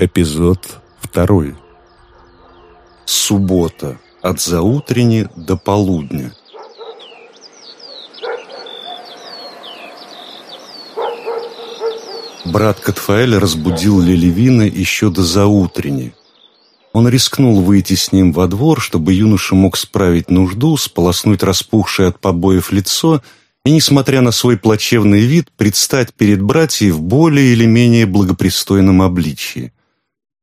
Эпизод второй. Суббота. От заутрени до полудня. Брат Катфаэль разбудил Лелевина еще до заутрени. Он рискнул выйти с ним во двор, чтобы юноша мог справить нужду, сполоснуть распухшее от побоев лицо и, несмотря на свой плачевный вид, предстать перед братьей в более или менее благопристойном обличии.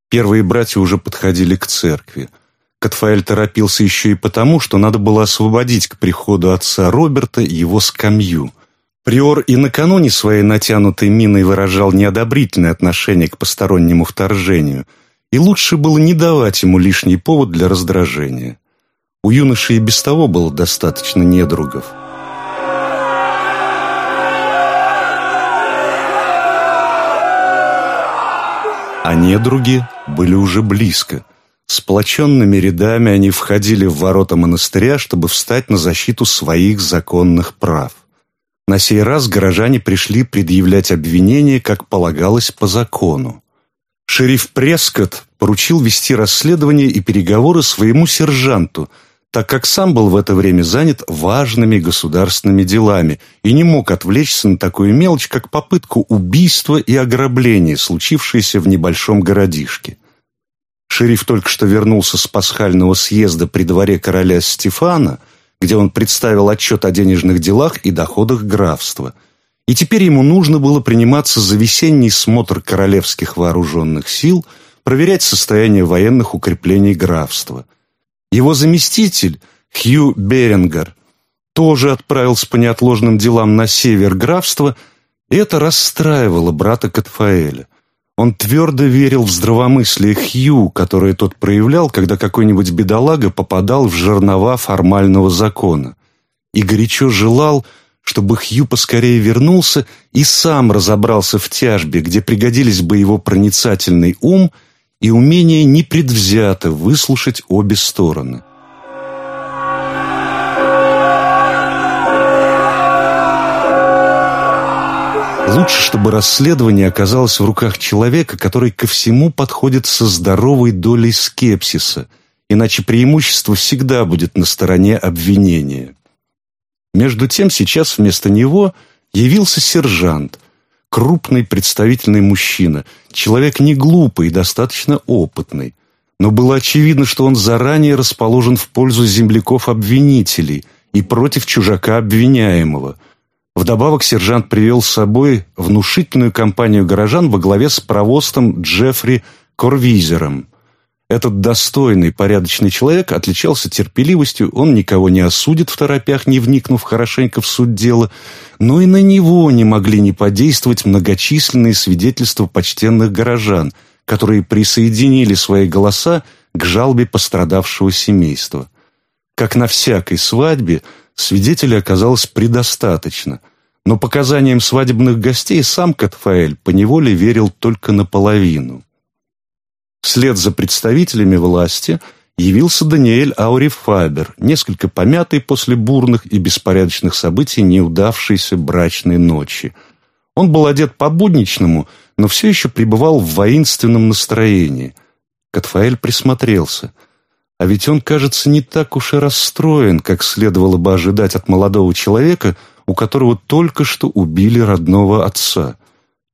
Первые братья уже подходили к церкви. Катфаэль торопился еще и потому, что надо было освободить к приходу отца Роберта его скамью. Приор и накануне своей натянутой миной выражал неодобрительное отношение к постороннему вторжению, и лучше было не давать ему лишний повод для раздражения. У юноши и без того было достаточно недругов. А недруги были уже близко. Сплоченными рядами они входили в ворота монастыря, чтобы встать на защиту своих законных прав. На сей раз горожане пришли предъявлять обвинения, как полагалось по закону. Шериф Прескотт поручил вести расследование и переговоры своему сержанту – так как сам был в это время занят важными государственными делами и не мог отвлечься на такую мелочь, как попытку убийства и ограбления, случившееся в небольшом городишке. Шериф только что вернулся с пасхального съезда при дворе короля Стефана, где он представил отчет о денежных делах и доходах графства. И теперь ему нужно было приниматься за весенний смотр королевских вооруженных сил, проверять состояние военных укреплений графства – его заместитель, Хью Берингер, тоже отправился по неотложным делам на север графства, и это расстраивало брата Катфаэля. Он твердо верил в здравомыслие Хью, которое тот проявлял, когда какой-нибудь бедолага попадал в жернова формального закона, и горячо желал, чтобы Хью поскорее вернулся и сам разобрался в тяжбе, где пригодились бы его проницательный ум – и умение непредвзято выслушать обе стороны. Лучше, чтобы расследование оказалось в руках человека, который ко всему подходит со здоровой долей скепсиса, иначе преимущество всегда будет на стороне обвинения. Между тем сейчас вместо него явился сержант, крупный представительный мужчина, человек не глупый достаточно опытный. Но было очевидно, что он заранее расположен в пользу земляков-обвинителей и против чужака обвиняемого. Вдобавок сержант привел с собой внушительную компанию горожан во главе с провостом Джеффри Корвизером. Этот достойный, порядочный человек отличался терпеливостью, он никого не осудит в торопях, не вникнув хорошенько в суть дела, но и на него не могли не подействовать многочисленные свидетельства почтенных горожан, которые присоединили свои голоса к жалобе пострадавшего семейства. Как на всякой свадьбе, свидетелей оказалось предостаточно, но показаниям свадебных гостей сам Катфаэль поневоле верил только наполовину. Вслед за представителями власти явился Даниэль Аури Фабер, несколько помятый после бурных и беспорядочных событий неудавшейся брачной ночи. Он был одет по-будничному, но все еще пребывал в воинственном настроении. Катфаэль присмотрелся. А ведь он, кажется, не так уж и расстроен, как следовало бы ожидать от молодого человека, у которого только что убили родного отца.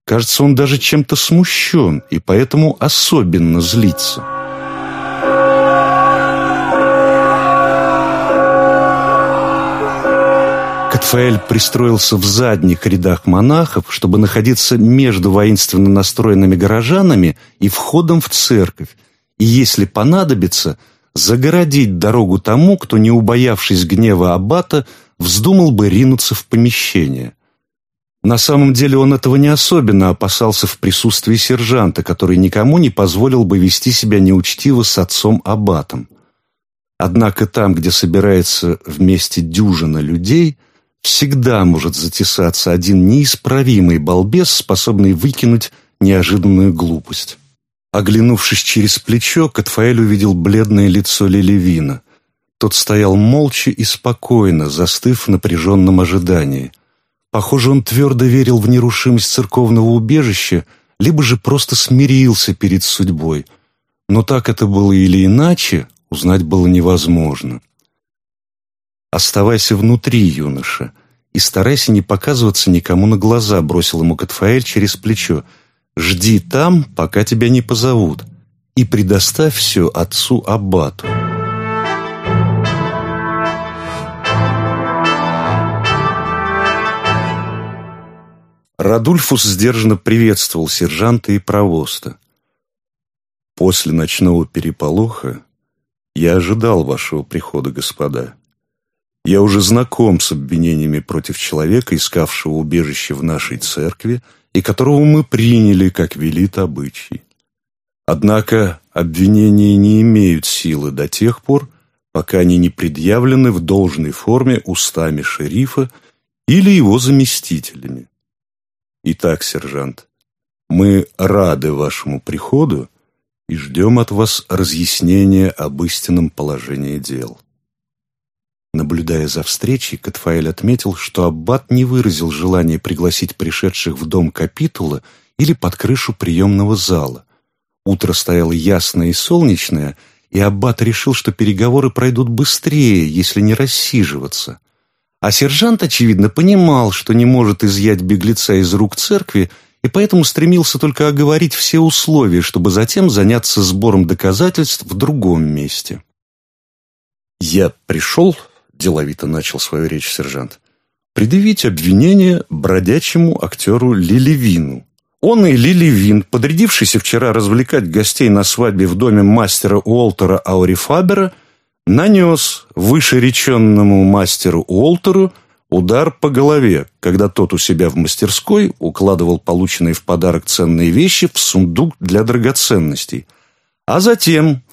Кажется, он даже чем-то смущен и поэтому особенно злится. Катфаэль пристроился в задних рядах монахов, чтобы находиться между воинственно настроенными горожанами и входом в церковь, и, если понадобится, загородить дорогу тому, кто, не убоявшись гнева аббата, вздумал бы ринуться в помещение. На самом деле он этого не особенно опасался в присутствии сержанта, который никому не позволил бы вести себя неучтиво с отцом Аббатом. Однако там, где собирается вместе дюжина людей, всегда может затесаться один неисправимый балбес, способный выкинуть неожиданную глупость. Оглянувшись через плечо, Катфаэль увидел бледное лицо Лелевина. Тот стоял молча и спокойно, застыв в напряженном ожидании – Похоже, он твердо верил в нерушимость церковного убежища, либо же просто смирился перед судьбой. Но так это было или иначе, узнать было невозможно. «Оставайся внутри, юноша, и старайся не показываться никому на глаза», бросил ему Катфаэль через плечо. «Жди там, пока тебя не позовут, и предоставь все отцу Аббату». Радульфус сдержанно приветствовал сержанта и провоста. «После ночного переполоха я ожидал вашего прихода, господа. Я уже знаком с обвинениями против человека, искавшего убежище в нашей церкви, и которого мы приняли, как велит обычай. Однако обвинения не имеют силы до тех пор, пока они не предъявлены в должной форме устами шерифа или его заместителями. Итак, сержант, мы рады вашему приходу и ждем от вас разъяснения об истинном положении дел. Наблюдая за встречей, Катфаэль отметил, что Аббат не выразил желания пригласить пришедших в дом капитула или под крышу приемного зала. Утро стояло ясное и солнечное, и Аббат решил, что переговоры пройдут быстрее, если не рассиживаться – а сержант, очевидно, понимал, что не может изъять беглеца из рук церкви, и поэтому стремился только оговорить все условия, чтобы затем заняться сбором доказательств в другом месте. «Я пришел», — деловито начал свою речь сержант, «предъявить обвинение бродячему актеру Лилевину. Он и Лилевин, подрядившийся вчера развлекать гостей на свадьбе в доме мастера Уолтера Аурифабера, нанес вышереченному мастеру Уолтеру удар по голове, когда тот у себя в мастерской укладывал полученные в подарок ценные вещи в сундук для драгоценностей, а затем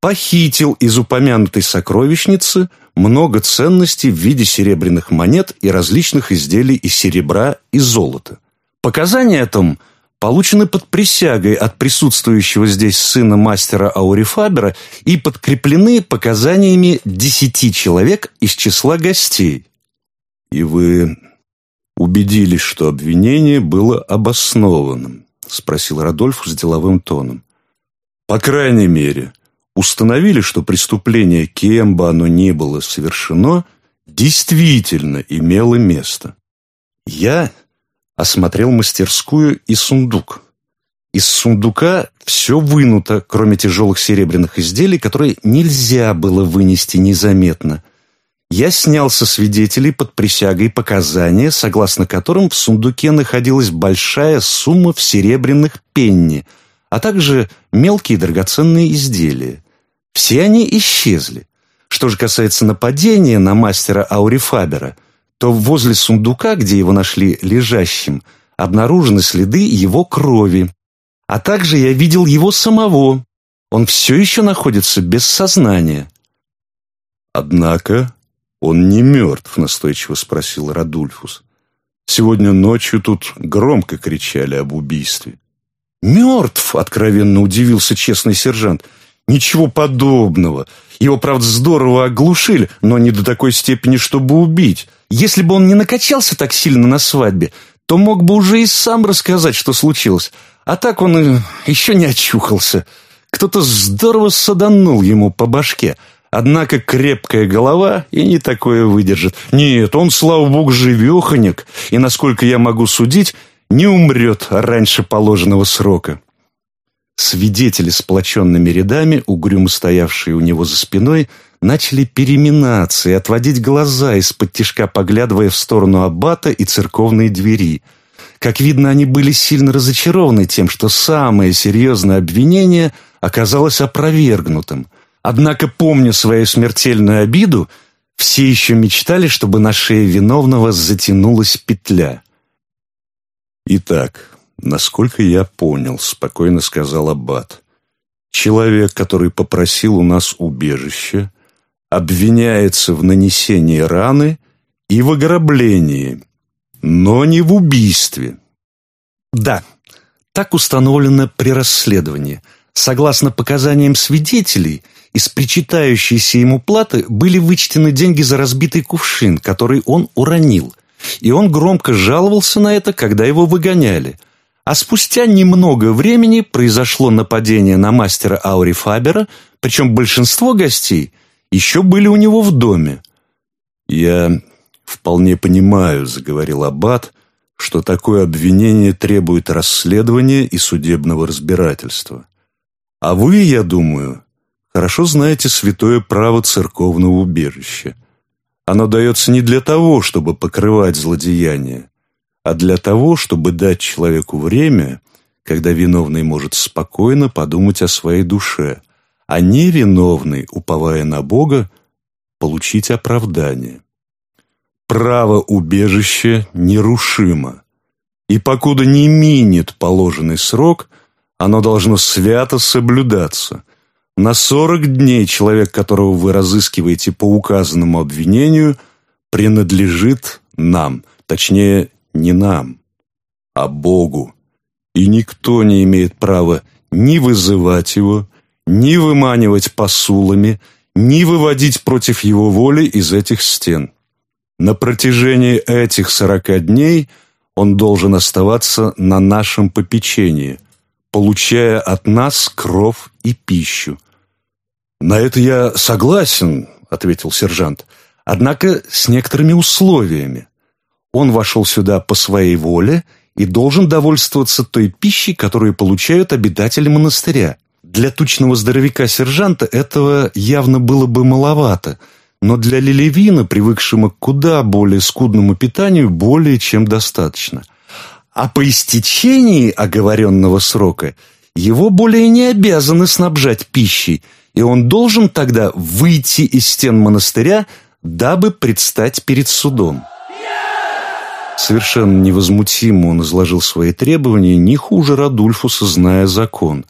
похитил из упомянутой сокровищницы много ценностей в виде серебряных монет и различных изделий из серебра и золота. Показания о том – получены под присягой от присутствующего здесь сына мастера Аурифабера и подкреплены показаниями десяти человек из числа гостей. И вы убедились, что обвинение было обоснованным? Спросил Радольф с деловым тоном. По крайней мере, установили, что преступление, кем бы оно ни было совершено, действительно имело место. Я осмотрел мастерскую и сундук. Из сундука все вынуто, кроме тяжелых серебряных изделий, которые нельзя было вынести незаметно. Я снял со свидетелей под присягой показания, согласно которым в сундуке находилась большая сумма в серебряных пенни, а также мелкие драгоценные изделия. Все они исчезли. Что же касается нападения на мастера Аурифабера – то возле сундука, где его нашли лежащим, обнаружены следы его крови. А также я видел его самого. Он все еще находится без сознания. «Однако он не мертв», — настойчиво спросил Радульфус. «Сегодня ночью тут громко кричали об убийстве». «Мертв!» — откровенно удивился честный сержант. «Ничего подобного. Его, правда, здорово оглушили, но не до такой степени, чтобы убить. Если бы он не накачался так сильно на свадьбе, то мог бы уже и сам рассказать, что случилось. А так он еще не очухался. Кто-то здорово саданул ему по башке. Однако крепкая голова и не такое выдержит. Нет, он, слава богу, живеханек, и, насколько я могу судить, не умрет раньше положенного срока. Свидетели сплоченными рядами, угрюмо стоявшие у него за спиной, начали переминаться и отводить глаза, из-под тишка поглядывая в сторону аббата и церковной двери. Как видно, они были сильно разочарованы тем, что самое серьезное обвинение оказалось опровергнутым. Однако, помня свою смертельную обиду, все еще мечтали, чтобы на шее виновного затянулась петля. «Итак, насколько я понял», — спокойно сказал Аббат, «человек, который попросил у нас убежище, обвиняется в нанесении раны и в ограблении, но не в убийстве. Да, так установлено при расследовании. Согласно показаниям свидетелей, из причитающейся ему платы были вычтены деньги за разбитый кувшин, который он уронил, и он громко жаловался на это, когда его выгоняли. А спустя немного времени произошло нападение на мастера Аури Фабера, причем большинство гостей еще были у него в доме. «Я вполне понимаю», — заговорил Аббат, «что такое обвинение требует расследования и судебного разбирательства. А вы, я думаю, хорошо знаете святое право церковного убежища. Оно дается не для того, чтобы покрывать злодеяния, а для того, чтобы дать человеку время, когда виновный может спокойно подумать о своей душе, а невиновный, уповая на Бога, получить оправдание. Право убежища нерушимо, и покуда не минет положенный срок, оно должно свято соблюдаться. На сорок дней человек, которого вы разыскиваете по указанному обвинению, принадлежит нам, точнее, не нам, а Богу. И никто не имеет права ни вызывать его, ни выманивать посулами, ни выводить против его воли из этих стен. На протяжении этих сорока дней он должен оставаться на нашем попечении, получая от нас кров и пищу. «На это я согласен», — ответил сержант, «однако с некоторыми условиями. Он вошел сюда по своей воле и должен довольствоваться той пищей, которую получают обитатели монастыря. Для тучного здоровяка-сержанта этого явно было бы маловато, но для Лилевина, привыкшего к куда более скудному питанию, более чем достаточно. А по истечении оговоренного срока его более не обязаны снабжать пищей, и он должен тогда выйти из стен монастыря, дабы предстать перед судом. Совершенно невозмутимо он изложил свои требования, не хуже Радульфуса, зная закон.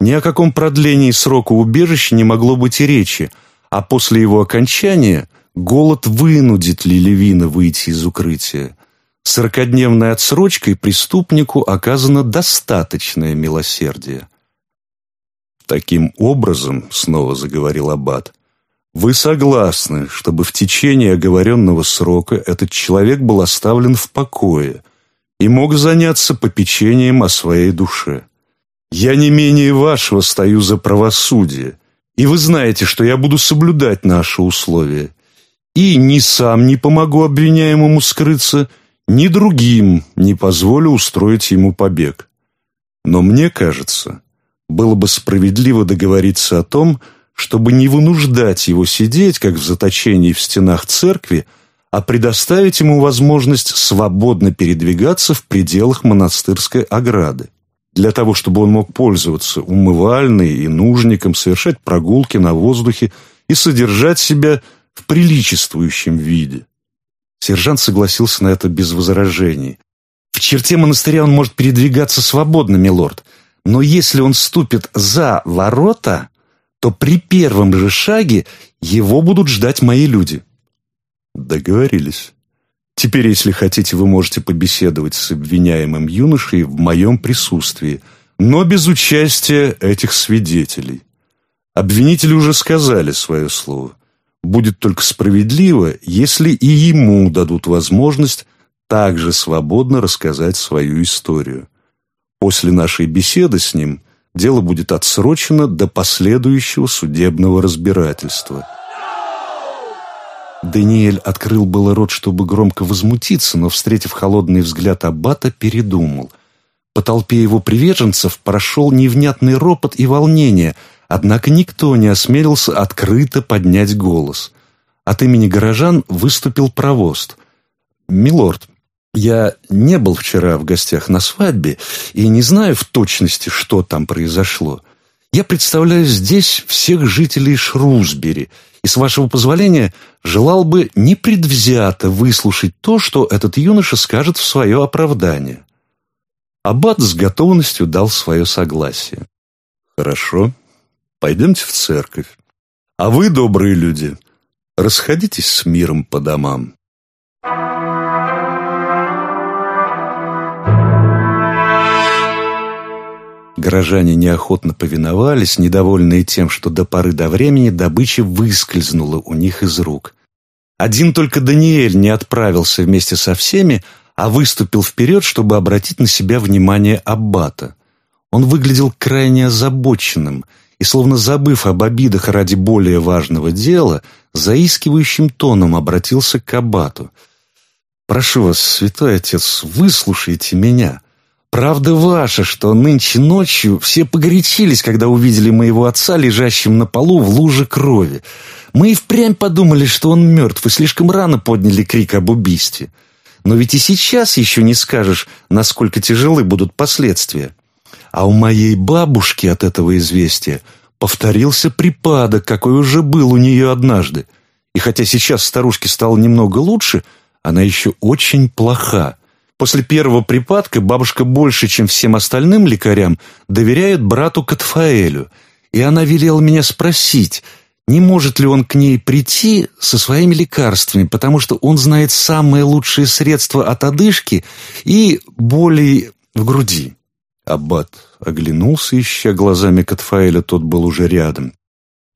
Ни о каком продлении срока убежища не могло быть и речи, а после его окончания голод вынудит Лилевина выйти из укрытия. Сорокодневной отсрочкой преступнику оказано достаточное милосердие. «Таким образом, — снова заговорил Аббат, вы согласны, чтобы в течение оговоренного срока этот человек был оставлен в покое и мог заняться попечением о своей душе? Я не менее вашего стою за правосудие, и вы знаете, что я буду соблюдать наши условия. И ни сам не помогу обвиняемому скрыться, ни другим не позволю устроить ему побег. Но мне кажется, было бы справедливо договориться о том, что чтобы не вынуждать его сидеть, как в заточении в стенах церкви, а предоставить ему возможность свободно передвигаться в пределах монастырской ограды. Для того, чтобы он мог пользоваться умывальной и нужником, совершать прогулки на воздухе и содержать себя в приличествующем виде. Сержант согласился на это без возражений. В черте монастыря он может передвигаться свободно, милорд, но если он ступит за ворота, то при первом же шаге его будут ждать мои люди. Договорились. Теперь, если хотите, вы можете побеседовать с обвиняемым юношей в моем присутствии, но без участия этих свидетелей. Обвинители уже сказали свое слово. Будет только справедливо, если и ему дадут возможность также свободно рассказать свою историю. После нашей беседы с ним – дело будет отсрочено до последующего судебного разбирательства. Даниэль открыл было рот, чтобы громко возмутиться, но, встретив холодный взгляд Аббата, передумал. По толпе его приверженцев прошел невнятный ропот и волнение, однако никто не осмелился открыто поднять голос. От имени горожан выступил провост. «Милорд, я не был вчера в гостях на свадьбе и не знаю в точности, что там произошло. Я представляю здесь всех жителей Шрусбери и, с вашего позволения, желал бы непредвзято выслушать то, что этот юноша скажет в свое оправдание». Аббат с готовностью дал свое согласие. «Хорошо, пойдемте в церковь. А вы, добрые люди, расходитесь с миром по домам». Горожане неохотно повиновались, недовольные тем, что до поры до времени добыча выскользнула у них из рук. Один только Даниэль не отправился вместе со всеми, а выступил вперед, чтобы обратить на себя внимание аббата. Он выглядел крайне озабоченным и, словно забыв об обидах ради более важного дела, заискивающим тоном обратился к аббату. «Прошу вас, святой отец, выслушайте меня. Правда ваша, что нынче ночью все погорячились, когда увидели моего отца, лежащим на полу в луже крови. Мы и впрямь подумали, что он мертв, и слишком рано подняли крик об убийстве. Но ведь и сейчас еще не скажешь, насколько тяжелы будут последствия. А у моей бабушки от этого известия повторился припадок, какой уже был у нее однажды. И хотя сейчас старушке стало немного лучше, она еще очень плоха. После первого припадка бабушка больше, чем всем остальным лекарям, доверяет брату Катфаэлю, и она велела меня спросить – не может ли он к ней прийти со своими лекарствами, потому что он знает самые лучшие средства от одышки и боли в груди. Аббат оглянулся, ища глазами Катфаэля, тот был уже рядом.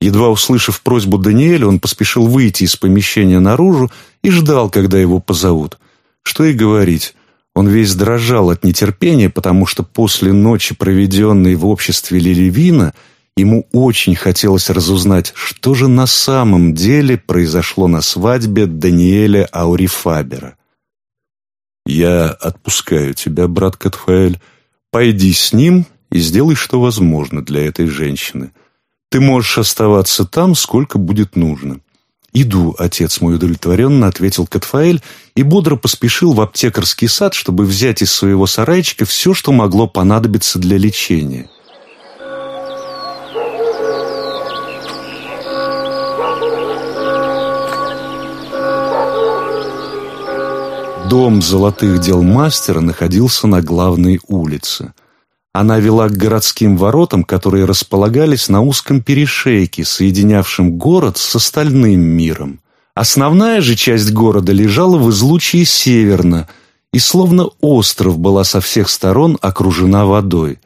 Едва услышав просьбу Даниэля, он поспешил выйти из помещения наружу и ждал, когда его позовут. Что и говорить, он весь дрожал от нетерпения, потому что после ночи, проведенной в обществе Лилевина, Ему очень хотелось разузнать, что же на самом деле произошло на свадьбе Даниэля Аурифабера. «Я отпускаю тебя, брат Катфаэль. Пойди с ним и сделай, что возможно для этой женщины. Ты можешь оставаться там, сколько будет нужно». «Иду, отец мой удовлетворенно», — ответил Катфаэль и бодро поспешил в аптекарский сад, чтобы взять из своего сарайчика все, что могло понадобиться для лечения. Дом золотых дел мастера находился на главной улице. Она вела к городским воротам, которые располагались на узком перешейке, соединявшем город с остальным миром. Основная же часть города лежала в излучии северно, и словно остров была со всех сторон окружена водой.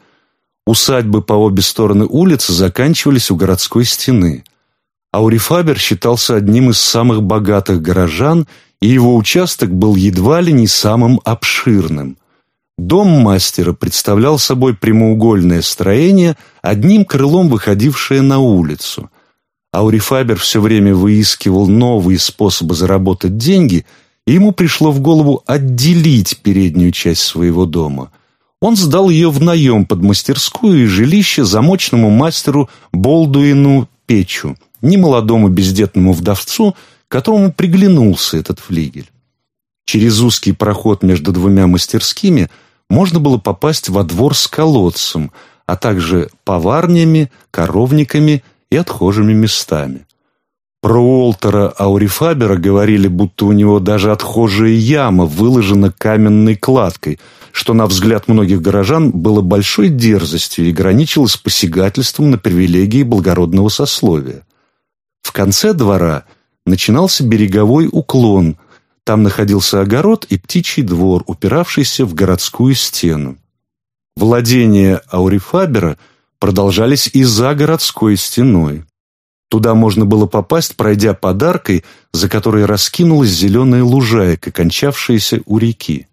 Усадьбы по обе стороны улицы заканчивались у городской стены. Аурифабер считался одним из самых богатых горожан – и его участок был едва ли не самым обширным. Дом мастера представлял собой прямоугольное строение, одним крылом выходившее на улицу. Аурифабер все время выискивал новые способы заработать деньги, и ему пришло в голову отделить переднюю часть своего дома. Он сдал ее в наем под мастерскую и жилище замочному мастеру Болдуину Печу, немолодому бездетному вдовцу, которому приглянулся этот флигель. Через узкий проход между двумя мастерскими можно было попасть во двор с колодцем, а также поварнями, коровниками и отхожими местами. Про Уолтера Аурифабера говорили, будто у него даже отхожая яма выложена каменной кладкой, что, на взгляд многих горожан, было большой дерзостью и граничило с посягательством на привилегии благородного сословия. В конце двора – начинался береговой уклон. Там находился огород и птичий двор, упиравшийся в городскую стену. Владения Аурифабера продолжались и за городской стеной. Туда можно было попасть, пройдя подаркой, за которой раскинулась зеленая лужайка, кончавшаяся у реки.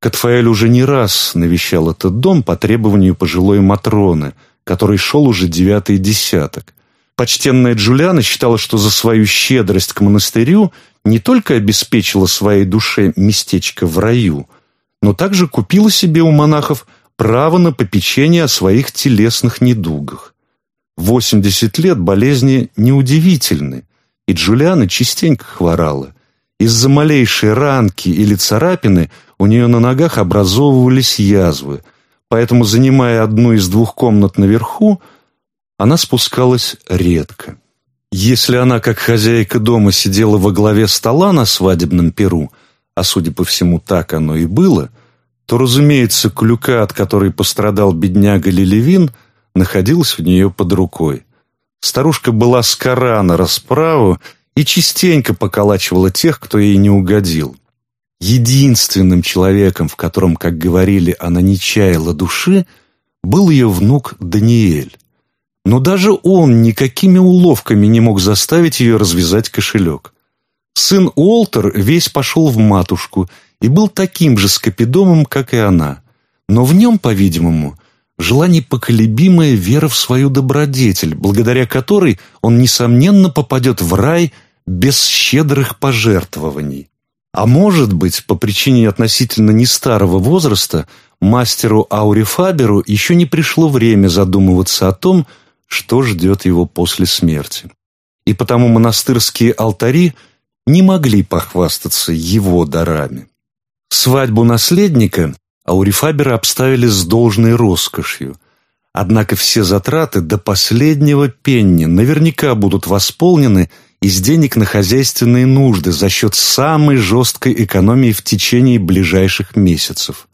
Катфаэль уже не раз навещал этот дом по требованию пожилой Матроны, который шел уже девятый десяток. Почтенная Джулиана считала, что за свою щедрость к монастырю не только обеспечила своей душе местечко в раю, но также купила себе у монахов право на попечение о своих телесных недугах. 80 лет болезни неудивительны, и Джулиана частенько хворала. Из-за малейшей ранки или царапины у нее на ногах образовывались язвы, поэтому, занимая одну из двух комнат наверху, она спускалась редко. Если она, как хозяйка дома, сидела во главе стола на свадебном перу, а, судя по всему, так оно и было, то, разумеется, клюка, от которой пострадал бедняга Лилевин, находилась в нее под рукой. Старушка была скора на расправу и частенько поколачивала тех, кто ей не угодил. Единственным человеком, в котором, как говорили, она не чаяла души, был ее внук Даниэль. Но даже он никакими уловками не мог заставить ее развязать кошелек. Сын Уолтер весь пошел в матушку и был таким же скопидомом, как и она. Но в нем, по-видимому, жила непоколебимая вера в свою добродетель, благодаря которой он, несомненно, попадет в рай без щедрых пожертвований. А может быть, по причине относительно нестарого возраста, мастеру Аурифаберу еще не пришло время задумываться о том, что ждет его после смерти. И потому монастырские алтари не могли похвастаться его дарами. Свадьбу наследника Аурифабера обставили с должной роскошью. Однако все затраты до последнего пенни наверняка будут восполнены из денег на хозяйственные нужды за счет самой жесткой экономии в течение ближайших месяцев.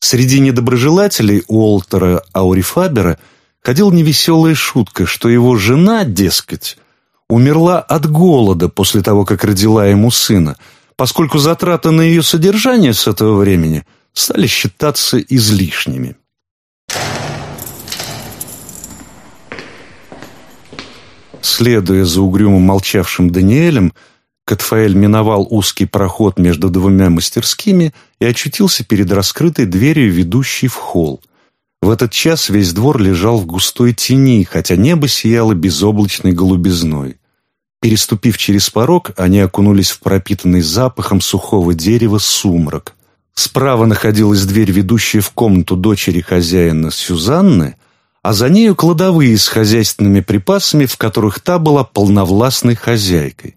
Среди недоброжелателей Уолтера Аурифабера ходила невеселая шутка, что его жена, дескать, умерла от голода после того, как родила ему сына, поскольку затраты на ее содержание с этого времени стали считаться излишними. Следуя за угрюмо молчавшим Даниэлем, Катфаэль миновал узкий проход между двумя мастерскими и очутился перед раскрытой дверью, ведущей в холл. В этот час весь двор лежал в густой тени, хотя небо сияло безоблачной голубизной. Переступив через порог, они окунулись в пропитанный запахом сухого дерева сумрак. Справа находилась дверь, ведущая в комнату дочери хозяина Сюзанны, а за нею кладовые с хозяйственными припасами, в которых та была полновластной хозяйкой.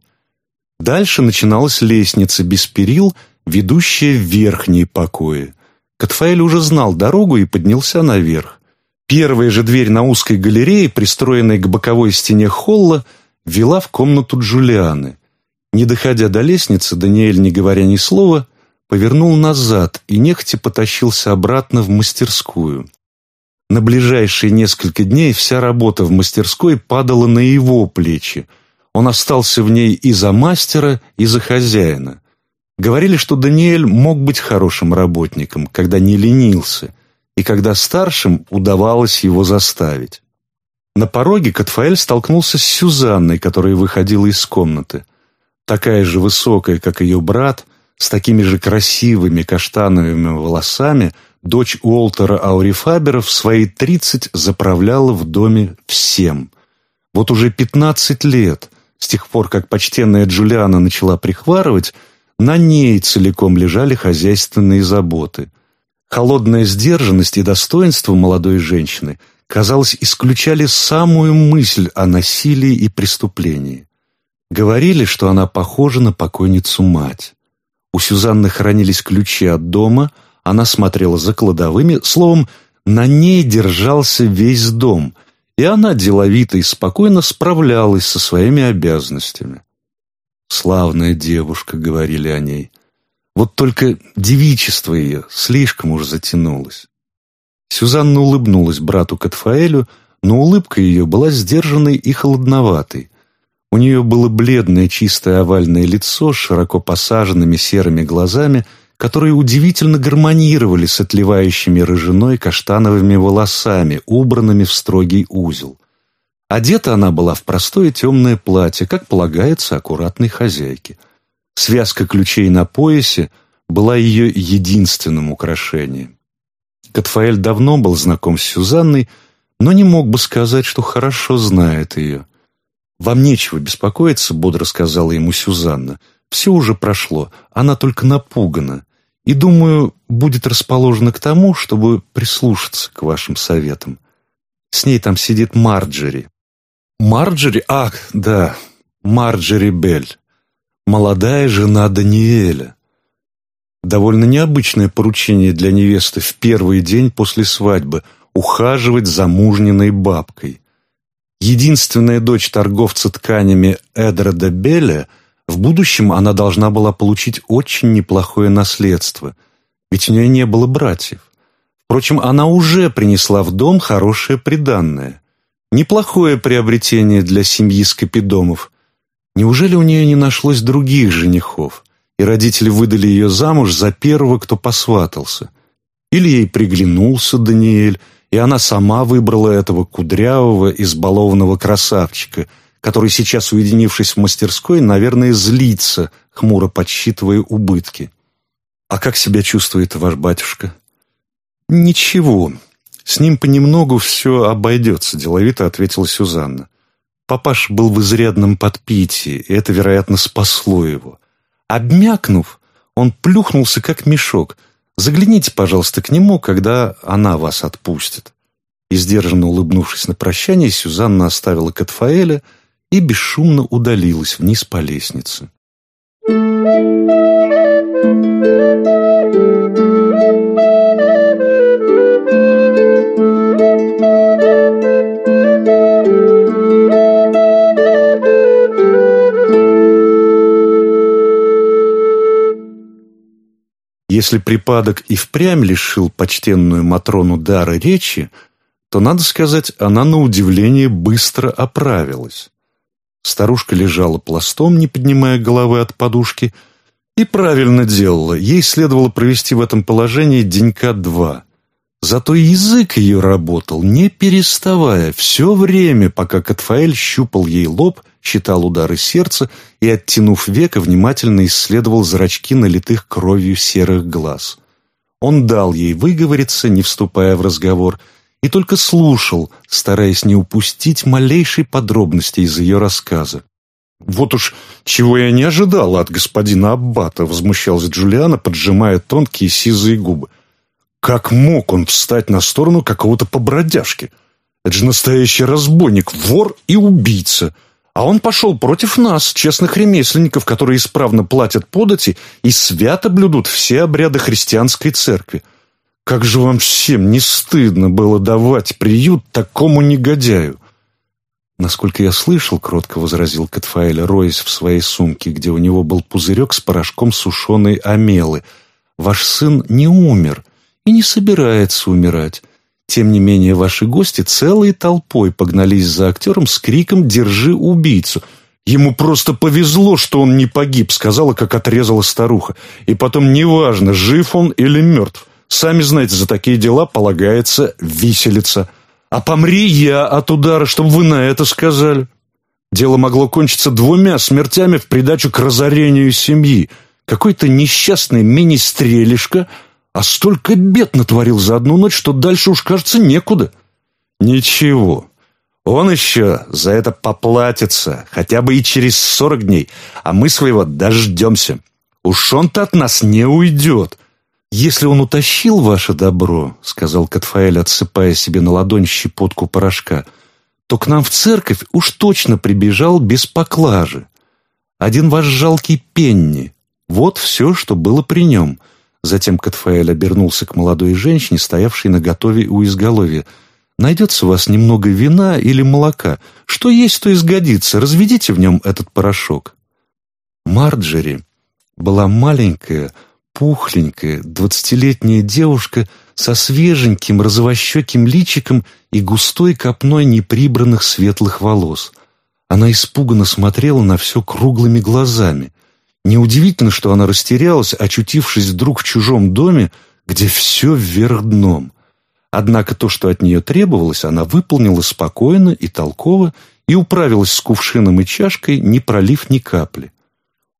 Дальше начиналась лестница без перил, ведущая в верхние покои. Катфаэль уже знал дорогу и поднялся наверх. Первая же дверь на узкой галерее, пристроенной к боковой стене холла, вела в комнату Джулианы. Не доходя до лестницы, Даниэль, не говоря ни слова, повернул назад и нехотя потащился обратно в мастерскую. На ближайшие несколько дней вся работа в мастерской падала на его плечи. Он остался в ней и за мастера, и за хозяина. Говорили, что Даниэль мог быть хорошим работником, когда не ленился, и когда старшим удавалось его заставить. На пороге Катфаэль столкнулся с Сюзанной, которая выходила из комнаты. Такая же высокая, как ее брат, с такими же красивыми каштановыми волосами, дочь Уолтера Аурифабера в свои тридцать заправляла в доме всем. Вот уже пятнадцать лет, с тех пор, как почтенная Джулиана начала прихварывать, на ней целиком лежали хозяйственные заботы. Холодная сдержанность и достоинство молодой женщины, казалось, исключали самую мысль о насилии и преступлении. Говорили, что она похожа на покойницу-мать. У Сюзанны хранились ключи от дома, она смотрела за кладовыми, словом, на ней держался весь дом, и она деловито и спокойно справлялась со своими обязанностями. «Славная девушка», — говорили о ней. Вот только девичество ее слишком уж затянулось. Сюзанна улыбнулась брату Катфаэлю, но улыбка ее была сдержанной и холодноватой. У нее было бледное чистое овальное лицо с широко посаженными серыми глазами, которые удивительно гармонировали с отливающими рыжиной каштановыми волосами, убранными в строгий узел. Одета она была в простое темное платье, как полагается аккуратной хозяйке. Связка ключей на поясе была ее единственным украшением. Катфаэль давно был знаком с Сюзанной, но не мог бы сказать, что хорошо знает ее. «Вам нечего беспокоиться», — бодро сказала ему Сюзанна. «Все уже прошло, она только напугана. И, думаю, будет расположена к тому, чтобы прислушаться к вашим советам. С ней там сидит Марджери». «Марджери? Ах, да, Марджери Белль. Молодая жена Даниэля». Довольно необычное поручение для невесты в первый день после свадьбы — ухаживать за мужниной бабкой. Единственная дочь торговца тканями Эдреда Белля, в будущем она должна была получить очень неплохое наследство, ведь у нее не было братьев. Впрочем, она уже принесла в дом хорошее приданное. Неплохое приобретение для семьи Скопидомов. Неужели у нее не нашлось других женихов, и родители выдали ее замуж за первого, кто посватался? Или ей приглянулся Даниэль, и она сама выбрала этого кудрявого, избалованного красавчика, который сейчас, уединившись в мастерской, наверное, злится, хмуро подсчитывая убытки. «А как себя чувствует ваш батюшка?» «Ничего, с ним понемногу все обойдется», — деловито ответила Сюзанна. Папаш был в изрядном подпитии, и это, вероятно, спасло его. Обмякнув, он плюхнулся, как мешок. Загляните, пожалуйста, к нему, когда она вас отпустит. И, сдержанно улыбнувшись на прощание, Сюзанна оставила Катфаэля и бесшумно удалилась вниз по лестнице. Если припадок и впрямь лишил почтенную Матрону дара речи, то, надо сказать, она на удивление быстро оправилась. Старушка лежала пластом, не поднимая головы от подушки, и правильно делала, ей следовало провести в этом положении денька два. Зато язык ее работал, не переставая, все время, пока Катфаэль щупал ей лоб, считал удары сердца и, оттянув века, внимательно исследовал зрачки налитых кровью серых глаз. Он дал ей выговориться, не вступая в разговор, и только слушал, стараясь не упустить малейшей подробности из ее рассказа. «Вот уж чего я не ожидала от господина Аббата», — возмущалась Джулиана, поджимая тонкие сизые губы. «Как мог он встать на сторону какого-то побродяжки? Это же настоящий разбойник, вор и убийца!» А он пошел против нас, честных ремесленников, которые исправно платят подати и свято блюдут все обряды христианской церкви. Как же вам всем не стыдно было давать приют такому негодяю? Насколько я слышал, кротко возразил Катфаэль, роясь в своей сумке, где у него был пузырек с порошком сушеной амелы. Ваш сын не умер и не собирается умирать. Тем не менее, ваши гости целой толпой погнались за актером с криком «Держи убийцу!» «Ему просто повезло, что он не погиб», — сказала, как отрезала старуха. «И потом неважно, жив он или мертв. Сами знаете, за такие дела полагается виселица. А помри я от удара, чтобы вы на это сказали. Дело могло кончиться двумя смертями в придачу к разорению семьи. Какой-то несчастный мини-стрелишка, а столько бед натворил за одну ночь, что дальше уж, кажется, некуда. Ничего, он еще за это поплатится, хотя бы и через сорок дней, а мы своего дождемся. Уж он-то от нас не уйдет. «Если он утащил ваше добро», — сказал Катфаэль, отсыпая себе на ладонь щепотку порошка, «то к нам в церковь уж точно прибежал без поклажи. Один ваш жалкий пенни. Вот все, что было при нем». Затем Катфаэль обернулся к молодой женщине, стоявшей на готове у изголовья. «Найдется у вас немного вина или молока? Что есть, то изгодится. Разведите в нем этот порошок». Марджери была маленькая, пухленькая, двадцатилетняя девушка со свеженьким розовощеким личиком и густой копной неприбранных светлых волос. Она испуганно смотрела на все круглыми глазами. Неудивительно, что она растерялась, очутившись вдруг в чужом доме, где все вверх дном. Однако то, что от нее требовалось, она выполнила спокойно и толково и управилась с кувшином и чашкой, не пролив ни капли.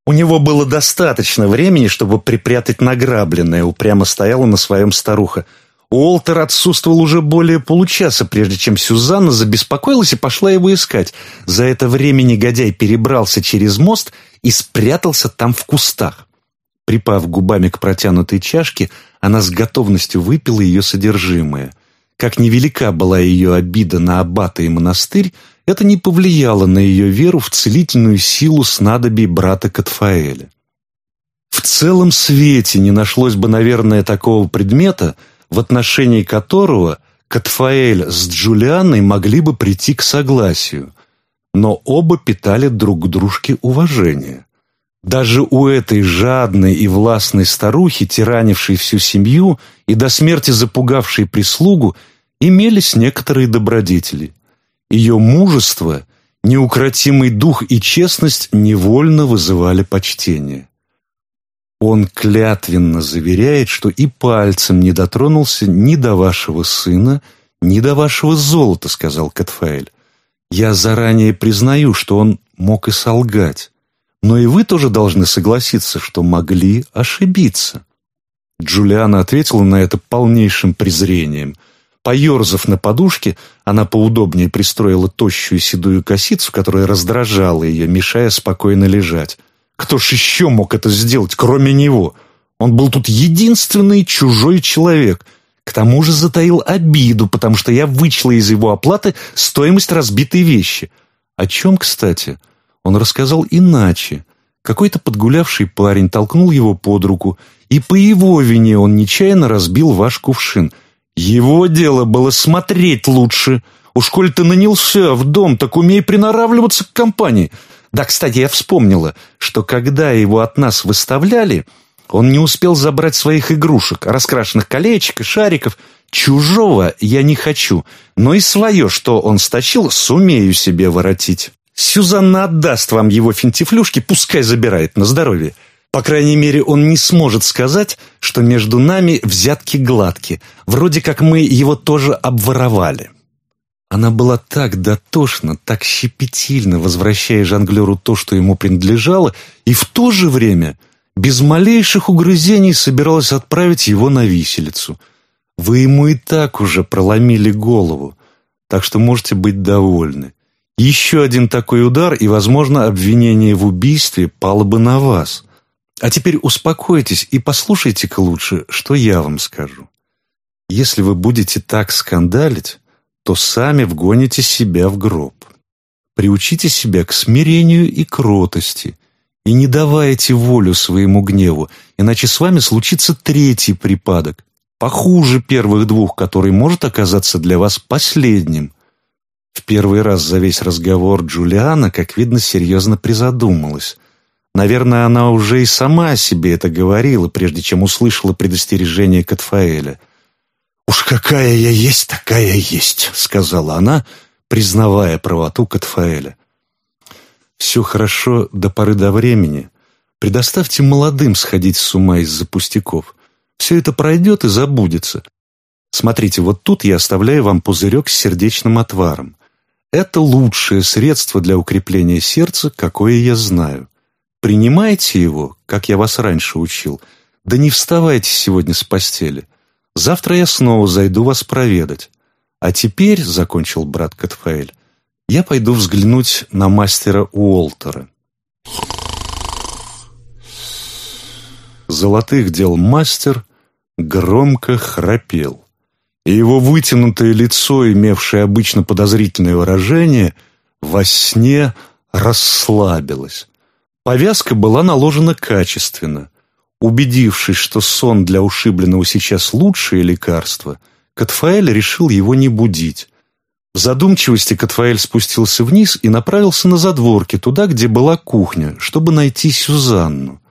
У него было достаточно времени, чтобы припрятать награбленное, упрямо стояла на своем старуха. Уолтер отсутствовал уже более получаса, прежде чем Сюзанна забеспокоилась и пошла его искать. За это время негодяй перебрался через мост и спрятался там в кустах. Припав губами к протянутой чашке, она с готовностью выпила ее содержимое. Как невелика была ее обида на аббата и монастырь, это не повлияло на ее веру в целительную силу снадобий брата Катфаэля. В целом свете не нашлось бы, наверное, такого предмета, в отношении которого Катфаэль с Джулианой могли бы прийти к согласию, но оба питали друг к дружке уважение. Даже у этой жадной и властной старухи, тиранившей всю семью и до смерти запугавшей прислугу, имелись некоторые добродетели. Ее мужество, неукротимый дух и честность невольно вызывали почтение. Он клятвенно заверяет, что и пальцем не дотронулся ни до вашего сына, ни до вашего золота, сказал Катфаэль. Я заранее признаю, что он мог и солгать, но и вы тоже должны согласиться, что могли ошибиться. Джулиана ответила на это полнейшим презрением. Поерзав на подушке, она поудобнее пристроила тощую седую косицу, которая раздражала ее, мешая спокойно лежать. Кто ж еще мог это сделать, кроме него? Он был тут единственный чужой человек. К тому же затаил обиду, потому что я вычла из его оплаты стоимость разбитой вещи. О чем, кстати, он рассказал иначе. Какой-то подгулявший парень толкнул его под руку, и по его вине он нечаянно разбил ваш кувшин. Его дело было смотреть лучше. Уж коль ты нанялся в дом, так умей приноравливаться к компании. Да, кстати, я вспомнила, что когда его от нас выставляли, он не успел забрать своих игрушек, раскрашенных колечек и шариков. Чужого я не хочу, но и свое, что он стащил, сумею себе воротить. Сюзанна отдаст вам его финтифлюшки, пускай забирает на здоровье. По крайней мере, он не сможет сказать, что между нами взятки гладки, вроде как мы его тоже обворовали. Она была так дотошна, так щепетильно, возвращая жонглеру то, что ему принадлежало, и в то же время без малейших угрызений собиралась отправить его на виселицу. Вы ему и так уже проломили голову, так что можете быть довольны. Еще один такой удар, и, возможно, обвинение в убийстве пало бы на вас. А теперь успокойтесь и послушайте-ка лучше, что я вам скажу. Если вы будете так скандалить, то сами вгоните себя в гроб. Приучите себя к смирению и кротости, и не давайте волю своему гневу, иначе с вами случится третий припадок, похуже первых двух, который может оказаться для вас последним – в первый раз за весь разговор Джулиана, как видно, серьезно призадумалась. Наверное, она уже и сама себе это говорила, прежде чем услышала предостережение Катфаэля. «Уж какая я есть, такая есть», — сказала она, признавая правоту Катфаэля. «Все хорошо до поры до времени. Предоставьте молодым сходить с ума из-за пустяков. Все это пройдет и забудется. Смотрите, вот тут я оставляю вам пузырек с сердечным отваром. Это лучшее средство для укрепления сердца, какое я знаю. Принимайте его, как я вас раньше учил, да не вставайте сегодня с постели. Завтра я снова зайду вас проведать. А теперь, — закончил брат Катфаэль, — я пойду взглянуть на мастера Уолтера. Золотых дел мастер громко храпел и его вытянутое лицо, имевшее обычно подозрительное выражение, во сне расслабилось. Повязка была наложена качественно. Убедившись, что сон для ушибленного сейчас лучшее лекарство, Катфаэль решил его не будить. В задумчивости Катфаэль спустился вниз и направился на задворки, туда, где была кухня, чтобы найти Сюзанну.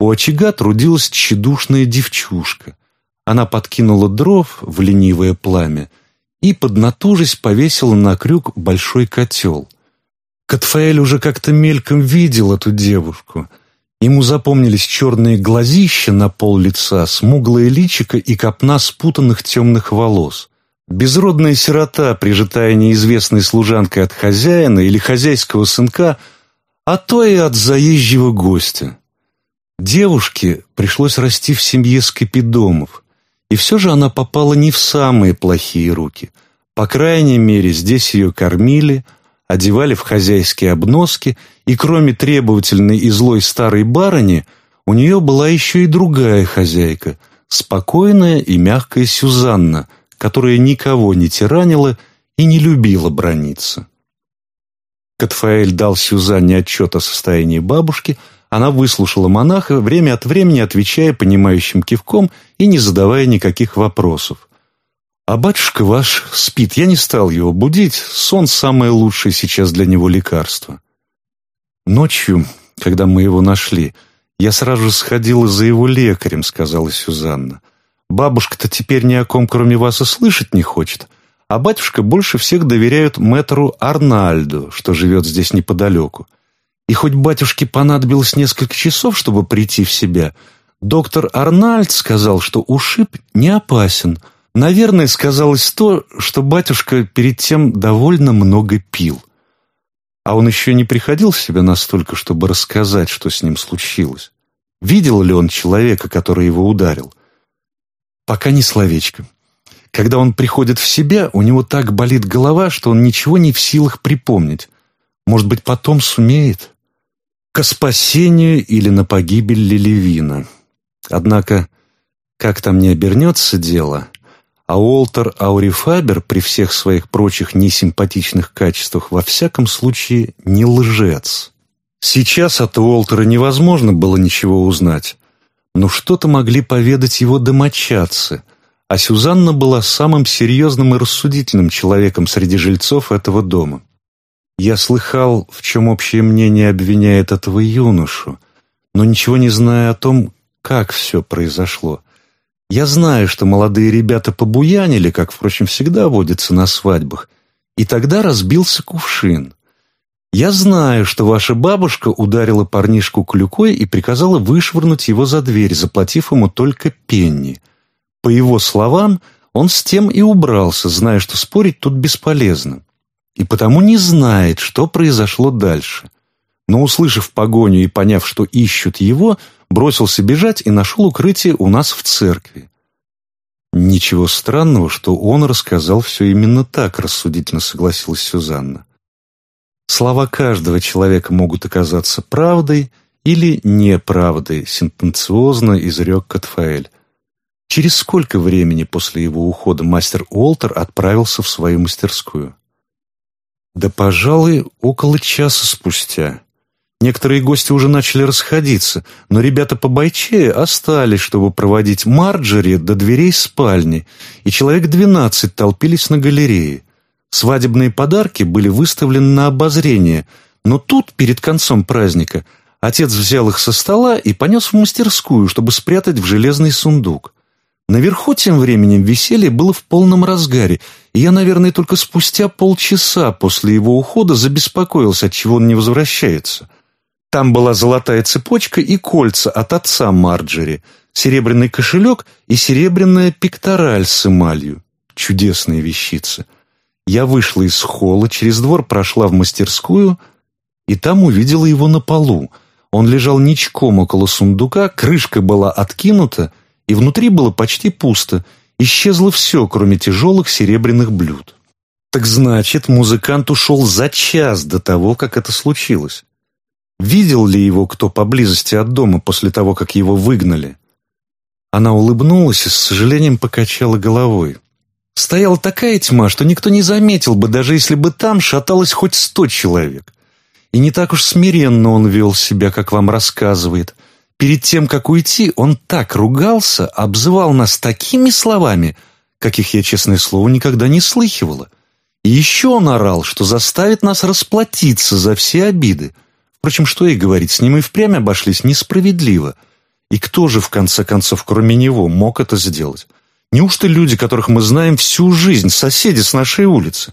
У очага трудилась тщедушная девчушка. Она подкинула дров в ленивое пламя и, поднатужись, повесила на крюк большой котел. Катфаэль уже как-то мельком видел эту девушку. Ему запомнились черные глазища на пол лица, смуглое личико и копна спутанных темных волос. Безродная сирота, прижитая неизвестной служанкой от хозяина или хозяйского сынка, а то и от заезжего гостя. Девушке пришлось расти в семье скопидомов. И все же она попала не в самые плохие руки. По крайней мере, здесь ее кормили, одевали в хозяйские обноски, и кроме требовательной и злой старой барыни, у нее была еще и другая хозяйка, спокойная и мягкая Сюзанна, которая никого не тиранила и не любила брониться. Катфаэль дал Сюзанне отчет о состоянии бабушки – она выслушала монаха, время от времени отвечая понимающим кивком и не задавая никаких вопросов. «А батюшка ваш спит, я не стал его будить, сон самое лучшее сейчас для него лекарство». «Ночью, когда мы его нашли, я сразу сходила за его лекарем», — сказала Сюзанна. «Бабушка-то теперь ни о ком, кроме вас, и слышать не хочет, а батюшка больше всех доверяют мэтру Арнальду, что живет здесь неподалеку. И хоть батюшке понадобилось несколько часов, чтобы прийти в себя, доктор Арнальд сказал, что ушиб не опасен. Наверное, сказалось то, что батюшка перед тем довольно много пил. А он еще не приходил в себя настолько, чтобы рассказать, что с ним случилось. Видел ли он человека, который его ударил? Пока не словечко. Когда он приходит в себя, у него так болит голова, что он ничего не в силах припомнить. Может быть, потом сумеет? Ко спасению или на погибель Лелевина. Однако, как там не обернется дело, а Уолтер Аурифабер при всех своих прочих несимпатичных качествах во всяком случае не лжец. Сейчас от Уолтера невозможно было ничего узнать, но что-то могли поведать его домочадцы, а Сюзанна была самым серьезным и рассудительным человеком среди жильцов этого дома. Я слыхал, в чем общее мнение обвиняет этого юношу, но ничего не знаю о том, как все произошло. Я знаю, что молодые ребята побуянили, как, впрочем, всегда водится на свадьбах, и тогда разбился кувшин. Я знаю, что ваша бабушка ударила парнишку клюкой и приказала вышвырнуть его за дверь, заплатив ему только пенни. По его словам, он с тем и убрался, зная, что спорить тут бесполезно. И потому не знает, что произошло дальше. Но, услышав погоню и поняв, что ищут его, бросился бежать и нашел укрытие у нас в церкви. Ничего странного, что он рассказал все именно так, рассудительно согласилась Сюзанна. Слова каждого человека могут оказаться правдой или неправдой, сентенциозно изрек Катфаэль. Через сколько времени после его ухода мастер Уолтер отправился в свою мастерскую? Да, пожалуй, около часа спустя. Некоторые гости уже начали расходиться, но ребята побойчее остались, чтобы проводить Марджери до дверей спальни, и человек двенадцать толпились на галерее. Свадебные подарки были выставлены на обозрение, но тут, перед концом праздника, отец взял их со стола и понес в мастерскую, чтобы спрятать в железный сундук. Наверху тем временем веселье было в полном разгаре, и я, наверное, только спустя полчаса после его ухода забеспокоился, отчего он не возвращается. Там была золотая цепочка и кольца от отца Марджери, серебряный кошелек и серебряная пектораль с эмалью. Чудесные вещицы. Я вышла из холла, через двор прошла в мастерскую и там увидела его на полу. Он лежал ничком около сундука, крышка была откинута, и внутри было почти пусто. Исчезло все, кроме тяжелых серебряных блюд. Так значит, музыкант ушел за час до того, как это случилось. Видел ли его кто поблизости от дома после того, как его выгнали? Она улыбнулась и с сожалением покачала головой. Стояла такая тьма, что никто не заметил бы, даже если бы там шаталось хоть сто человек. И не так уж смиренно он вел себя, как вам рассказывает. Перед тем, как уйти, он так ругался, обзывал нас такими словами, каких я, честное слово, никогда не слыхивала. И еще он орал, что заставит нас расплатиться за все обиды. Впрочем, что и говорить, с ним и впрямь обошлись несправедливо. И кто же, в конце концов, кроме него, мог это сделать? Неужто люди, которых мы знаем всю жизнь, соседи с нашей улицы?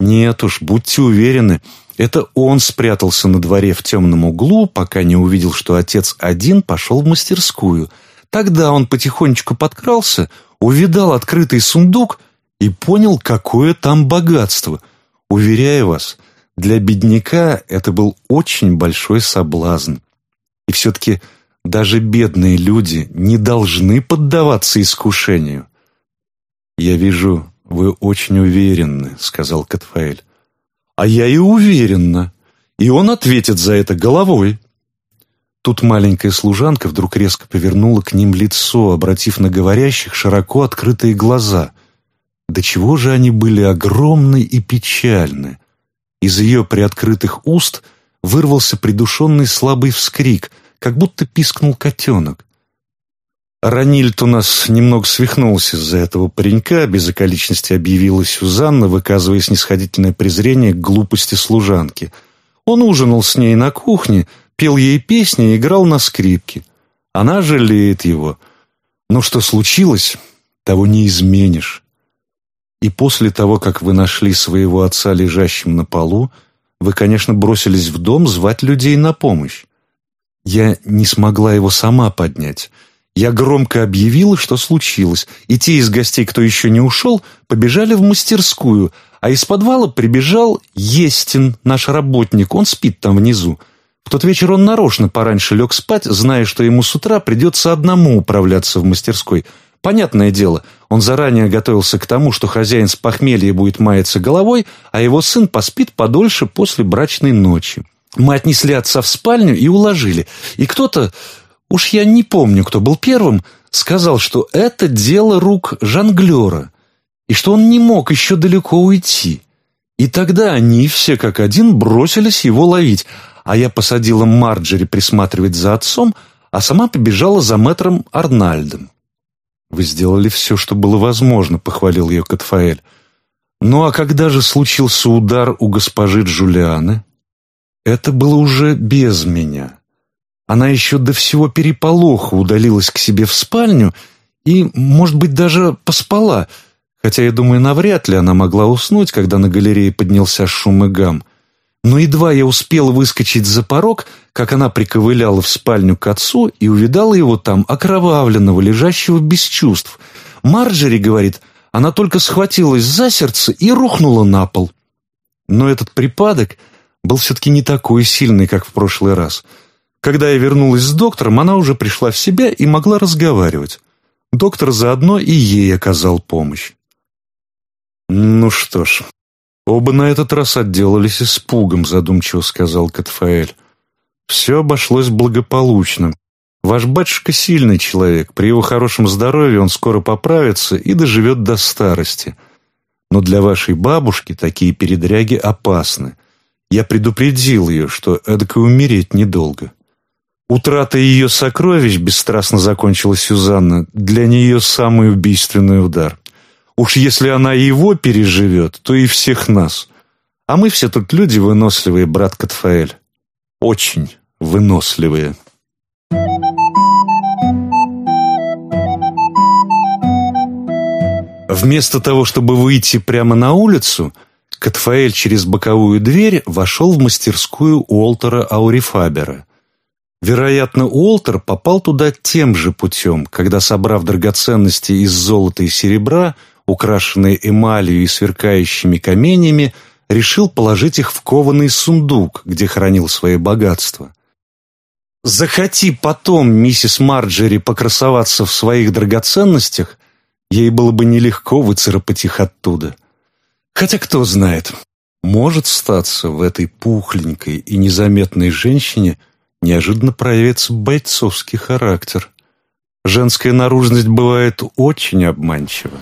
Нет уж, будьте уверены, это он спрятался на дворе в темном углу, пока не увидел, что отец один пошел в мастерскую. Тогда он потихонечку подкрался, увидал открытый сундук и понял, какое там богатство. Уверяю вас, для бедняка это был очень большой соблазн. И все-таки даже бедные люди не должны поддаваться искушению. «Я вижу, вы очень уверенны», — сказал Катфаэль. «А я и уверенно. И он ответит за это головой». Тут маленькая служанка вдруг резко повернула к ним лицо, обратив на говорящих широко открытые глаза. До чего же они были огромны и печальны! Из ее приоткрытых уст вырвался придушенный слабый вскрик, как будто пискнул котенок. Ранильд у нас немного свихнулся из-за этого паренька, без околичности объявила Сюзанна, выказывая снисходительное презрение к глупости служанки. Он ужинал с ней на кухне, пел ей песни и играл на скрипке. Она жалеет его. Но что случилось, того не изменишь. И после того, как вы нашли своего отца лежащим на полу, вы, конечно, бросились в дом звать людей на помощь. Я не смогла его сама поднять. Я громко объявила, что случилось, и те из гостей, кто еще не ушел, побежали в мастерскую, а из подвала прибежал Естин, наш работник, он спит там внизу. В тот вечер он нарочно пораньше лег спать, зная, что ему с утра придется одному управляться в мастерской – Понятное дело, он заранее готовился к тому, что хозяин с похмелья будет маяться головой, а его сын поспит подольше после брачной ночи. Мы отнесли отца в спальню и уложили. И кто-то, уж я не помню, кто был первым, сказал, что это дело рук жонглера, и что он не мог еще далеко уйти. И тогда они все как один бросились его ловить, а я посадила Марджери присматривать за отцом, а сама побежала за мэтром Арнальдом. «Вы сделали все, что было возможно», — похвалил ее Катфаэль. «Ну а когда же случился удар у госпожи Джулианы?» «Это было уже без меня. Она еще до всего переполоха удалилась к себе в спальню и, может быть, даже поспала, хотя, я думаю, навряд ли она могла уснуть, когда на галерее поднялся шум и гам. Но едва я успел выскочить за порог, как она приковыляла в спальню к отцу и увидала его там, окровавленного, лежащего без чувств. Марджери, говорит, она только схватилась за сердце и рухнула на пол. Но этот припадок был все-таки не такой сильный, как в прошлый раз. Когда я вернулась с доктором, она уже пришла в себя и могла разговаривать. Доктор заодно и ей оказал помощь. Ну что ж, «Оба на этот раз отделались испугом», — задумчиво сказал Катфаэль. «Все обошлось благополучно. Ваш батюшка сильный человек, при его хорошем здоровье он скоро поправится и доживет до старости. Но для вашей бабушки такие передряги опасны. Я предупредил ее, что эдак и умереть недолго». Утрата ее сокровищ, бесстрастно закончила Сюзанна, для нее самый убийственный удар. Уж если она его переживет, то и всех нас. А мы все тут люди выносливые, брат Катфаэль. Очень выносливые. Вместо того, чтобы выйти прямо на улицу, Катфаэль через боковую дверь вошел в мастерскую Уолтера Аурифабера. Вероятно, Уолтер попал туда тем же путем, когда, собрав драгоценности из золота и серебра, украшенные эмалью и сверкающими каменями, решил положить их в кованый сундук, где хранил свои богатства. Захоти потом миссис Марджери покрасоваться в своих драгоценностях, ей было бы нелегко выцарапать их оттуда. Хотя кто знает, может статься в этой пухленькой и незаметной женщине неожиданно проявится бойцовский характер. Женская наружность бывает очень обманчива.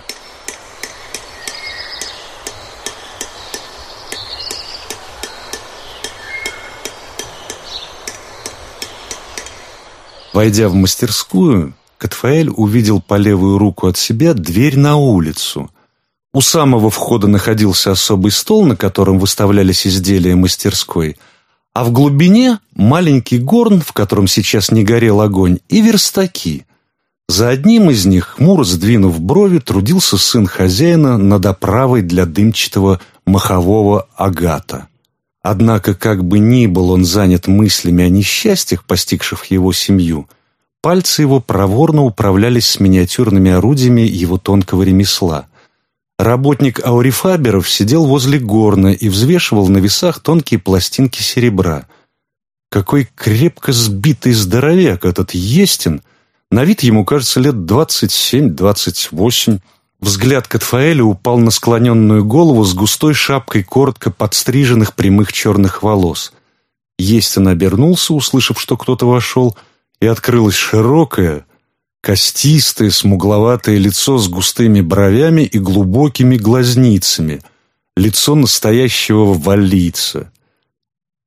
Войдя в мастерскую, Катфаэль увидел по левую руку от себя дверь на улицу. У самого входа находился особый стол, на котором выставлялись изделия мастерской, а в глубине маленький горн, в котором сейчас не горел огонь, и верстаки. За одним из них, хмуро сдвинув брови, трудился сын хозяина над оправой для дымчатого махового агата. Однако, как бы ни был он занят мыслями о несчастьях, постигших его семью, пальцы его проворно управлялись с миниатюрными орудиями его тонкого ремесла. Работник аурифаберов сидел возле горна и взвешивал на весах тонкие пластинки серебра. Какой крепко сбитый здоровяк этот Естин! На вид ему, кажется, лет двадцать семь-двадцать восемь. Взгляд Катфаэля упал на склоненную голову с густой шапкой коротко подстриженных прямых черных волос. Естин обернулся, услышав, что кто-то вошел, и открылось широкое, костистое, смугловатое лицо с густыми бровями и глубокими глазницами, лицо настоящего валийца.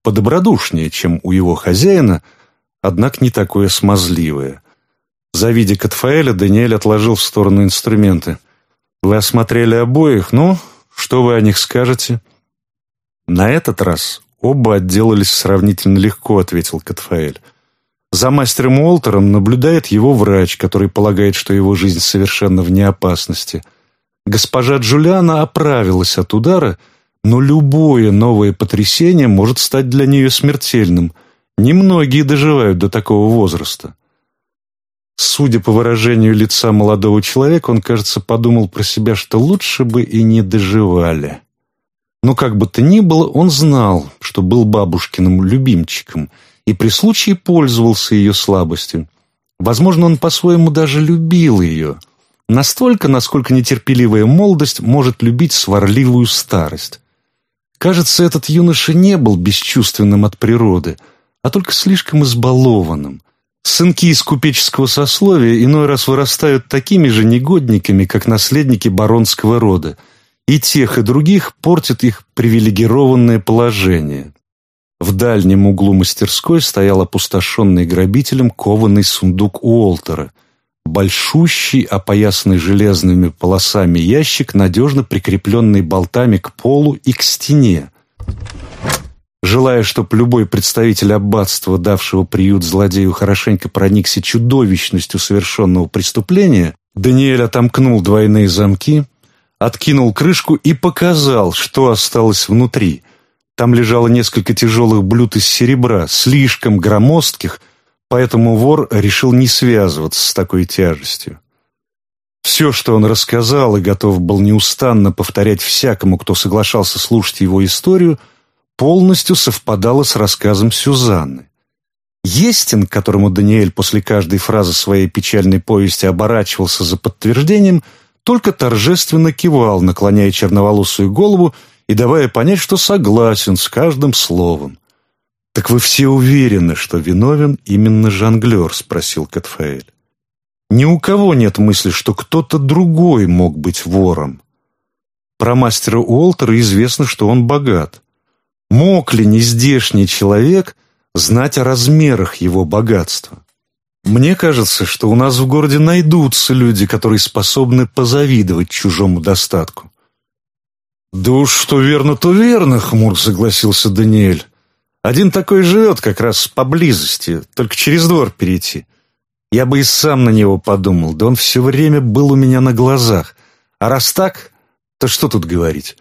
Подобродушнее, чем у его хозяина, однако не такое смазливое. Завидя Катфаэля, Даниэль отложил в сторону инструменты — вы осмотрели обоих, ну, что вы о них скажете?» «На этот раз оба отделались сравнительно легко», — ответил Катфаэль. «За мастером Уолтером наблюдает его врач, который полагает, что его жизнь совершенно вне опасности. Госпожа Джулиана оправилась от удара, но любое новое потрясение может стать для нее смертельным. Немногие доживают до такого возраста». Судя по выражению лица молодого человека, он, кажется, подумал про себя, что лучше бы и не доживали. Но как бы то ни было, он знал, что был бабушкиным любимчиком и при случае пользовался ее слабостью. Возможно, он по-своему даже любил ее, Настолько, насколько нетерпеливая молодость может любить сварливую старость. Кажется, этот юноша не был бесчувственным от природы, а только слишком избалованным. Сынки из купеческого сословия иной раз вырастают такими же негодниками, как наследники баронского рода, и тех, и других портит их привилегированное положение. В дальнем углу мастерской стоял опустошенный грабителем кованый сундук Уолтера. Большущий, опоясанный железными полосами ящик, надежно прикрепленный болтами к полу и к стене. Желая, чтобы любой представитель аббатства, давшего приют злодею, хорошенько проникся чудовищностью совершенного преступления, Даниэль отомкнул двойные замки, откинул крышку и показал, что осталось внутри. Там лежало несколько тяжелых блюд из серебра, слишком громоздких, поэтому вор решил не связываться с такой тяжестью. Все, что он рассказал и готов был неустанно повторять всякому, кто соглашался слушать его историю, полностью совпадало с рассказом Сюзанны. Естин, которому Даниэль после каждой фразы своей печальной повести оборачивался за подтверждением, только торжественно кивал, наклоняя черноволосую голову и давая понять, что согласен с каждым словом. «Так вы все уверены, что виновен именно жонглер?» — спросил Катфаэль. «Ни у кого нет мысли, что кто-то другой мог быть вором. Про мастера Уолтера известно, что он богат. Мог ли нездешний человек знать о размерах его богатства? Мне кажется, что у нас в городе найдутся люди, которые способны позавидовать чужому достатку. «Да уж что верно, то верно», — хмур согласился Даниэль. «Один такой живет как раз поблизости, только через двор перейти. Я бы и сам на него подумал, да он все время был у меня на глазах. А раз так, то что тут говорить?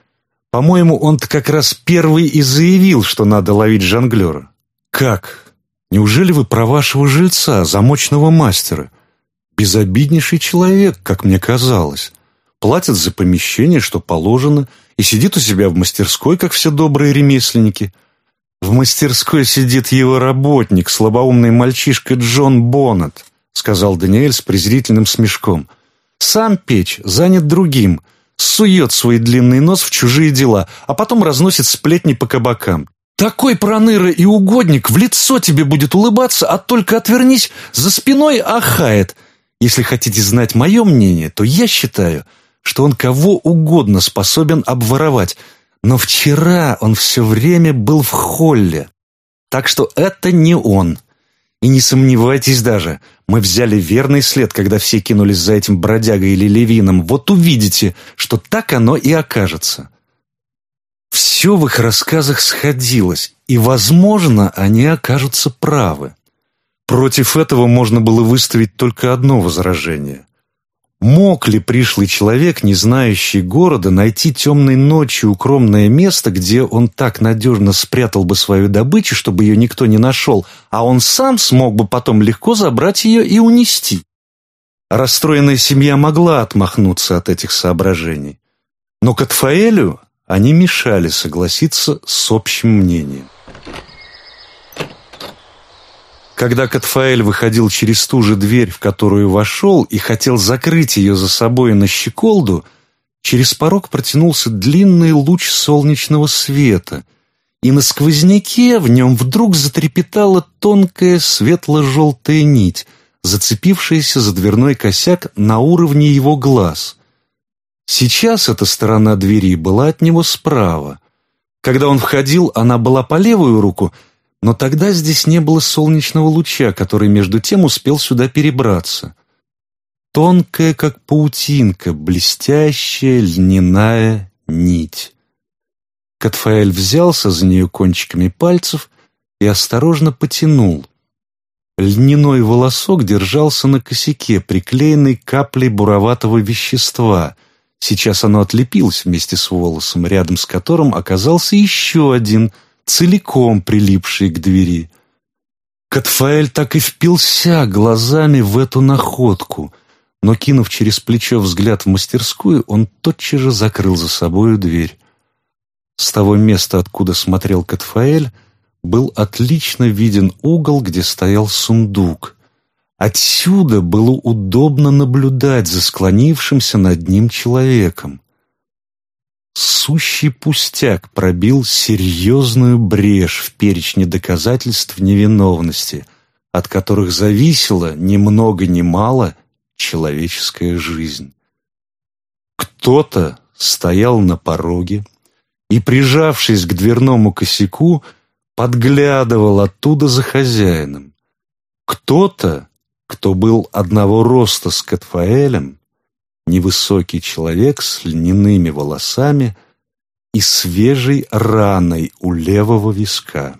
По-моему, он-то как раз первый и заявил, что надо ловить жонглера. Как? Неужели вы про вашего жильца, замочного мастера? Безобиднейший человек, как мне казалось. Платит за помещение, что положено, и сидит у себя в мастерской, как все добрые ремесленники. В мастерской сидит его работник, слабоумный мальчишка Джон Боннет, сказал Даниэль с презрительным смешком. Сам печь занят другим, сует свой длинный нос в чужие дела, а потом разносит сплетни по кабакам. Такой проныра и угодник в лицо тебе будет улыбаться, а только отвернись, за спиной ахает. Если хотите знать мое мнение, то я считаю – что он кого угодно способен обворовать, но вчера он все время был в холле. Так что это не он. И не сомневайтесь даже, мы взяли верный след, когда все кинулись за этим бродягой или левином. Вот увидите, что так оно и окажется. Все в их рассказах сходилось, и, возможно, они окажутся правы. Против этого можно было выставить только одно возражение. Мог ли пришлый человек, не знающий города, найти темной ночью укромное место, где он так надежно спрятал бы свою добычу, чтобы ее никто не нашел, а он сам смог бы потом легко забрать ее и унести? Расстроенная семья могла отмахнуться от этих соображений. Но Катфаэлю они мешали согласиться с общим мнением. Когда Катфаэль выходил через ту же дверь, в которую вошел, и хотел закрыть ее за собой на щеколду, через порог протянулся длинный луч солнечного света, и на сквозняке в нем вдруг затрепетала тонкая светло-желтая нить, зацепившаяся за дверной косяк на уровне его глаз. Сейчас эта сторона двери была от него справа. Когда он входил, она была по левую руку — но тогда здесь не было солнечного луча, который между тем успел сюда перебраться. Тонкая, как паутинка, блестящая льняная нить. Катфаэль взялся за нее кончиками пальцев и осторожно потянул. Льняной волосок держался на косяке, приклеенный каплей буроватого вещества. Сейчас оно отлепилось вместе с волосом, рядом с которым оказался еще один – целиком прилипший к двери. Катфаэль так и впился глазами в эту находку, но, кинув через плечо взгляд в мастерскую, он тотчас же закрыл за собою дверь. С того места, откуда смотрел Катфаэль, был отлично виден угол, где стоял сундук, Отсюда было удобно наблюдать за склонившимся над ним человеком. Сущий пустяк пробил серьезную брешь в перечне доказательств невиновности, от которых зависела ни много ни мало человеческая жизнь. Кто-то стоял на пороге и, прижавшись к дверному косяку, подглядывал оттуда за хозяином. Кто-то, кто был одного роста с Катфаэлем, невысокий человек с льняными волосами и свежей раной у левого виска.